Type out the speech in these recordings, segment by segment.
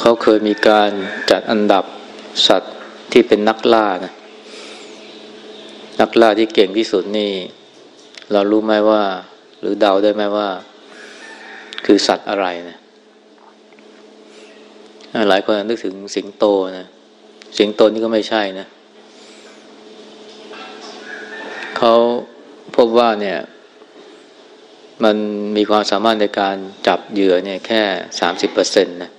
เขาเคยมีการจัดอันดับสัตว์ที่เป็นนักล่านะนักล่าที่เก่งที่สุดนี่ เรารู้ไหมว่า หรือเดาได้ไหมว่า คือสัตว์อะไรนะหลายคนนึกถึงสิงโตนะสิงโตนี่ก็ไม่ใช่นะเขาพบว่าเนี่ย มันมีความสามารถในการจับเหยื่อเนี่ยแค่สามสิบเปอร์เซ็นต์นะ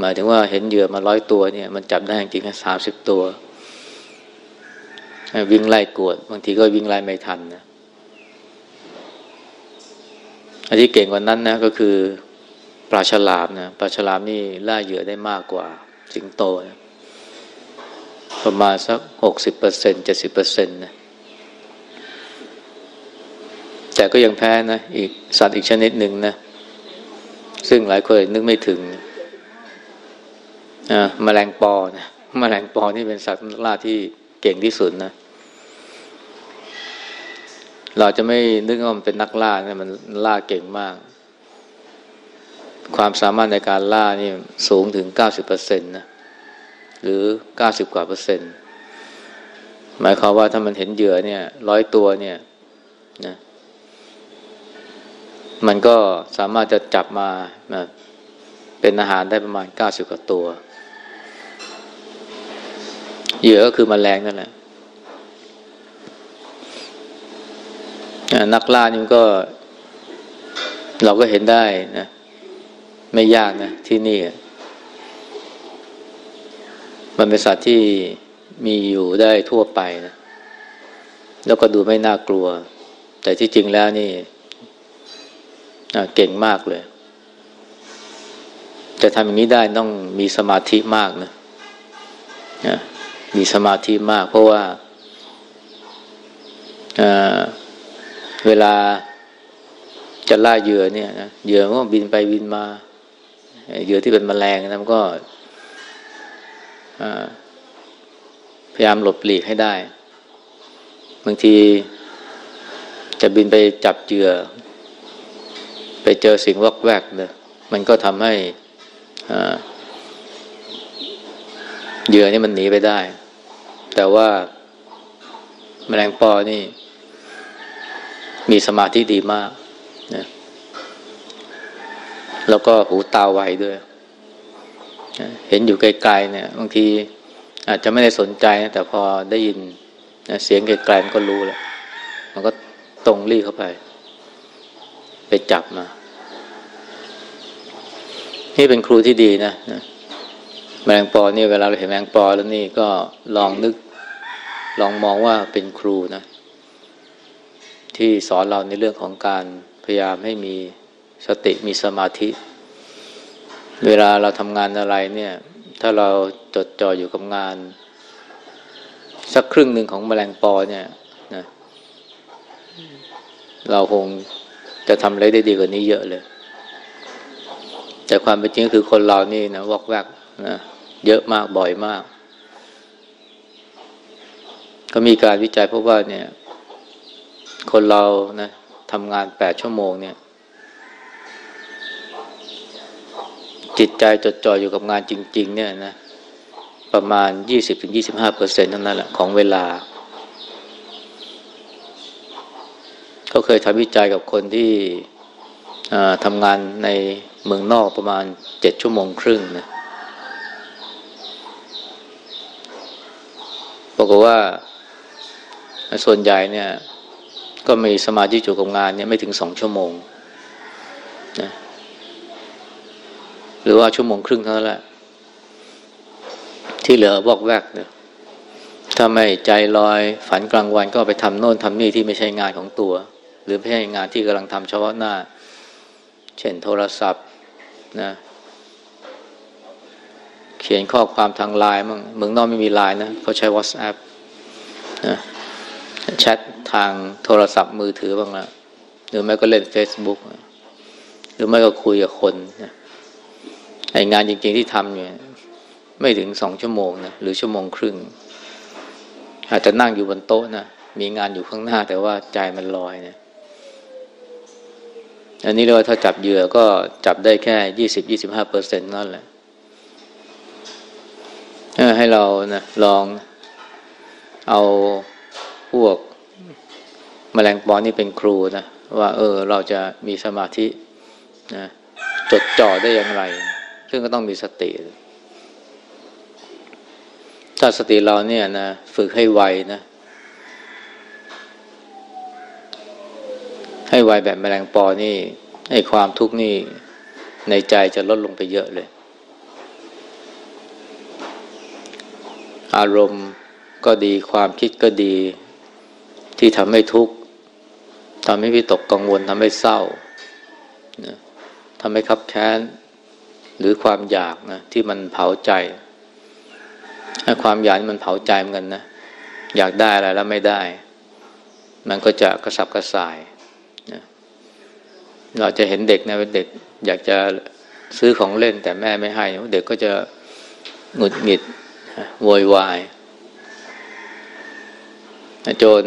หมายถึงว่าเห็นเหยื่อมาร้อยตัวเนี่ย มันจับได้จริงแค่สามสิบตัว วิ่งไล่กวด บางทีก็วิ่งไล่ไม่ทันนะอันที่เก่งกว่านั้นนะก็คือปลาฉลามนะปลาฉลามนี่ล่าเหยื่อได้มากกว่าสิงโตนะประมาณสักหกสิบเปอร์เซ็นเจ็ดสิบเปอร์เซ็นต์นะแต่ก็ยังแพ้นะอีกสัตว์อีกชนิดหนึ่งนะ ซึ่งหลายคนนึกไม่ถึงอ่าแมลงปอนะแมลงปอนี่เป็นสัตว์ล่าที่เก่งที่สุดนะ เราจะไม่นึกว่ามันเป็นนักล่านะมันล่าเก่งมาก ความสามารถในการล่านี่สูงถึงเก้าสิบเปอร์เซ็นต์นะหรือเก้าสิบกว่าเปอร์เซ็นต์หมายความว่าถ้ามันเห็นเหยื่อเนี่ยร้อยตัวเนี่ยนะมันก็สามารถจะจับมาเป็นอาหารได้ประมาณเก้าสิบกว่าตัว เหยื่อก็คือมแมลงนั่นแหละนักล่านี่ก็ เราก็เห็นได้นะ ไม่ยากนะที่นี่ มันเป็นสัตว์ที่มีอยู่ได้ทั่วไปนะ แล้วก็ดูไม่น่ากลัว แต่ที่จริงแล้วนี่เก่งมากเลย จะทำอย่างนี้ได้ต้องมีสมาธิมากนะ มีสมาธิมาก เพราะว่าเวลาจะล่าเหยื่อเนี่ยนะเหยื่อก็บินไปบินมาเหยื่อที่เป็นแมลงนะมันก็พยายามหลบหลีกให้ได้ บางทีจะบินไปจับเหยื่อ ไปเจอสิ่งวอกแวกเนี่ยมันก็ทำให้ เหยื่อนี่มันหนีไปได้ แต่ว่าแมลงปอนี่ มีสมาธิดีมากนะแล้วก็หูตาไวด้วย เห็นอยู่ไกลๆเนี่ย บางทีอาจจะไม่ได้สนใจนะแต่พอได้ยินนะเสียงไกลๆมันก็รู้แล้ว มันก็ตรงรีเข้าไป ไปจับมา นี่เป็นครูที่ดีนะนะ แมลงปอเนี่ยเวลาเราเห็นแมลงปอแล้วนี่ก็ลองนึกลองมองว่าเป็นครูนะ ที่สอนเราในเรื่องของการพยายามให้มีสติมีสมาธิ เวลาเราทำงานอะไรเนี่ย ถ้าเราจดจ่ออยู่กับงาน สักครึ่งหนึ่งของแมลงปอเนี่ยนะเราคงจะทำอะไรได้ดีกว่านี้เยอะเลย แต่ความเป็นจริงคือคนเรานี่นะวอกแวกนะ เยอะมากบ่อยมาก ก็มีการวิจัยพบว่าเนี่ย คนเรานะทำงานแปดชั่วโมงเนี่ย จิตใจจดจ่ออยู่กับงานจริง ๆ เนี่ยนะประมาณยี่สิบถึงยี่สิบห้าเปอร์เซ็นต์เท่านั้นแหละของเวลาเขาเคยทำวิจัยกับคนที่ทำงานในเมืองนอกประมาณเจ็ดชั่วโมงครึ่งนะ บอกว่า ส่วนใหญ่เนี่ย ก็มีสมาธิจุกับงานเนี่ยไม่ถึงสองชั่วโมงนะหรือว่าชั่วโมงครึ่งเท่านั้นแหละ ที่เหลือบอกแวกเนี่ยถ้าไม่ใจลอยฝันกลางวันก็ไปทำโน่นทำนี่ที่ไม่ใช่งานของตัว หรือไม่ใช่งานที่กำลังทำเฉพาะหน้า เช่นโทรศัพท์นะ ขียนข้อความทางไลน์มั่งเมืองนอกไม่มีไลน์นะเขาใช้ WhatsApp นะแชททางโทรศัพท์มือถือบ้างละหรือไม่ก็เล่น Facebook หรือไม่ก็คุยกับคนนะไองานจริงๆที่ทำอยู่ไม่ถึงสองชั่วโมงนะหรือชั่วโมงครึ่ง อาจจะนั่งอยู่บนโต๊ะนะมีงานอยู่ข้างหน้าแต่ว่าใจมันลอยเนะอันนี้เรียกว่าถ้าจับเหยื่อก็จับได้แค่ยี่สิบยี่สิบห้าเปอร์เซ็นต์นั่นแหละ ให้เรานะลองเอาพวกมแมลงปอนี่เป็นครูนะว่า เออ เราจะมีสมาธินะจดจ่อได้อย่างไร ซึ่งก็ต้องมีสติ ถ้าสติเราเนี่ยนะฝึกให้ไวนะ ให้ไวแบบแมลงปอนี่ให้ความทุกข์นี่ในใจจะลดลงไปเยอะเลย อารมณ์ก็ดีความคิดก็ดี ที่ทำให้ทุกข์ทำให้วิตกกังวลทำให้เศร้าทำให้คับแค้น หรือความอยากนะที่มันเผาใจความอยากมันเผาใจเหมือนกันนะอยากได้อะไรแล้วไม่ได้ มันก็จะกระสับกระส่ายนะเราจะเห็นเด็กนะเป็นเด็ก อยากจะซื้อของเล่นแต่แม่ไม่ให้ เด็กก็จะหงุดหงิด โวยวายโจร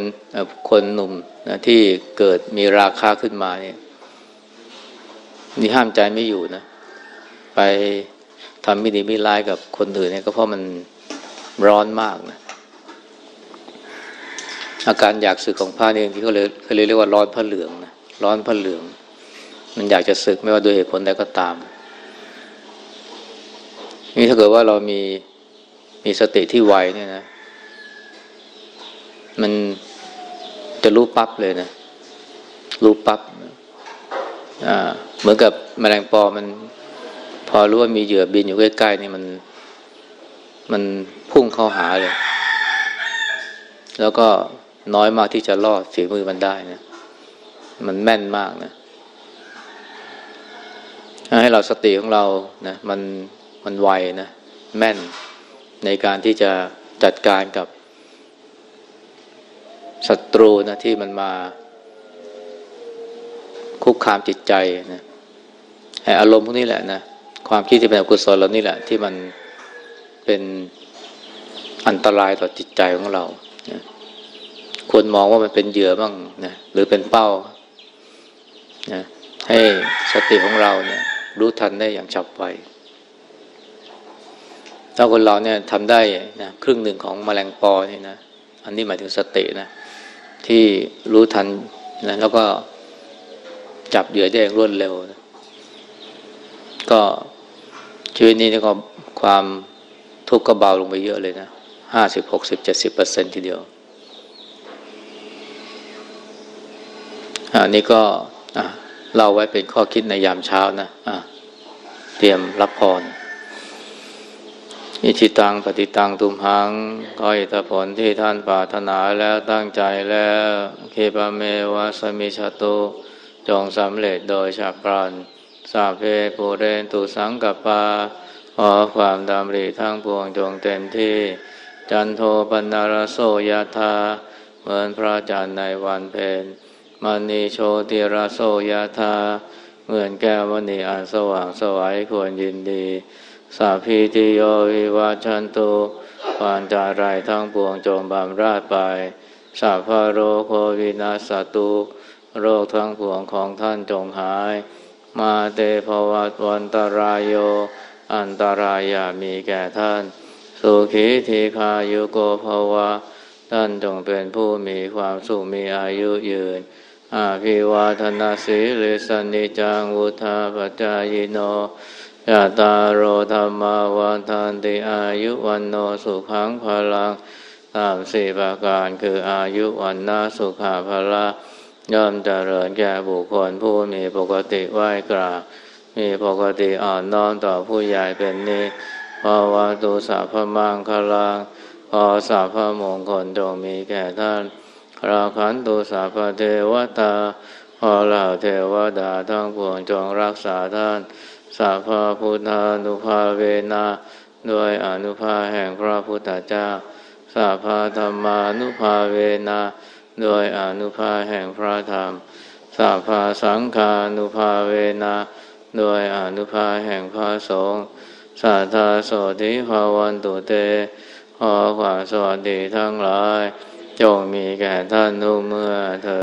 คนหนุ่มนะที่เกิดมีราคาขึ้นมาเนี่ยนี่ห้ามใจไม่อยู่นะ ไปทำไม่ดีไม่ร้ายกับคนอื่นเนี่ยก็เพราะมันร้อนมากนะอาการอยากสึกของพระนี่ที่เขาเลยเขาเลยเรียกว่าร้อนพระเหลืองนะร้อนพระเหลือง มันอยากจะสึกไม่ว่าด้วยเหตุผลใดก็ตามนี่ถ้าเกิดว่าเรามี มีสติที่ไวเนี่ยนะ มันจะรู้ปั๊บเลยนะ รู้ปั๊บอ่าเหมือนกับแมลงปอมัน พอรู้ว่ามีเหยื่อบินอยู่ใกล้ๆนี่มัน มันพุ่งเข้าหาเลย แล้วก็น้อยมากที่จะรอดฝีมือมันได้นะ มันแม่นมากนะ ให้เราสติของเรานะ มันมันไวนะ แม่น ในการที่จะจัดการกับศัตรูนะที่มันมา คุกคามจิตใจนะอารมณ์พวกนี้แหละนะความคิดที่เป็นอกุศลเหล่านี้แหละ ที่มันเป็นอันตรายต่อจิตใจของเรานะควรมองว่ามันเป็นเหยื่อบ้างนะหรือเป็นเป้านะให้สติของเราเนี่ย รู้ทันได้อย่างฉับไว ถ้าคนเราเนี่ยทำได้นะครึ่งหนึ่งของมแมลงปอนี่นะอันนี้หมายถึงสตินะที่รู้ทันนะแล้วก็จับเหยื่อได้อย่างรวดเร็วนะก็ชีวิตนี้ก็ความทุกข์ก็เบาลงไปเยอะเลยนะห้าสิบหกสิบเจ็ดสิบเปอร์เซ็นทีเดียวอันนี้ก็เล่าไว้เป็นข้อคิดในยามเช้านะะเตรียมรับพร อิชิตังปฏิตังตุมหังขออิทธผลที่ท่านปรารถนาแล้วตั้งใจแล้วเคปเมวะสมิชตุจงสำเร็จโดยฉับพลันสาเพปูเรนตุสังกปาขอความดำริทั้งปวงจงเต็มที่ จันโทปนารโสยธาเหมือนพระจันทร์ในวันเพ็ญมณีโชติรโสยธาเหมือนแก้วมณีอันสว่างสวัยควรยินดี สัพพิติโยวิวัชันตุความจารายทั้งปวงจงบำราดไปสัพพโรโควินาสตุ โรคทั้งปวงของท่านจงหาย มาเตภวัตวันตรายโย อันตรายามีแก่ท่าน สุขีทีคายุโกภวะ ท่านจงเป็นผู้มีความสุขมีอายุยืน อาภิวาทนาสีลิสนิจังวุธาปจายโน ยะตาโรธรรมาวันทันติอายุวันโนสุขังพลังตามสี่ประการคืออายุวันนาสุขาพละย่อมเจริญแก่บุคคลผู้มีปกติไหวกราบมีปกติอ่อนน้อมต่อผู้ใหญ่เป็นนิภาวะตุสัพมังคลังขอสัพมงคลจงมีแก่ท่านราขันตุสัพเทวตาขอเหล่าเทวดาทั้งปวงจงรักษาท่าน สัพพพุทธานุภาเวนะด้วยอนุภาแห่งพระพุทธเจ้าสัพพธรรมานุภาเวนะด้วยอนุภาแห่งพระธรรมสัพพสังฆานุภาเวนะด้วยอนุภาแห่งพระสงฆ์สัทธาโสธิภาวันตุเตขอความสวัสดีทั้งหลาย จงมีแก่ท่านทุกเมื่อเธอ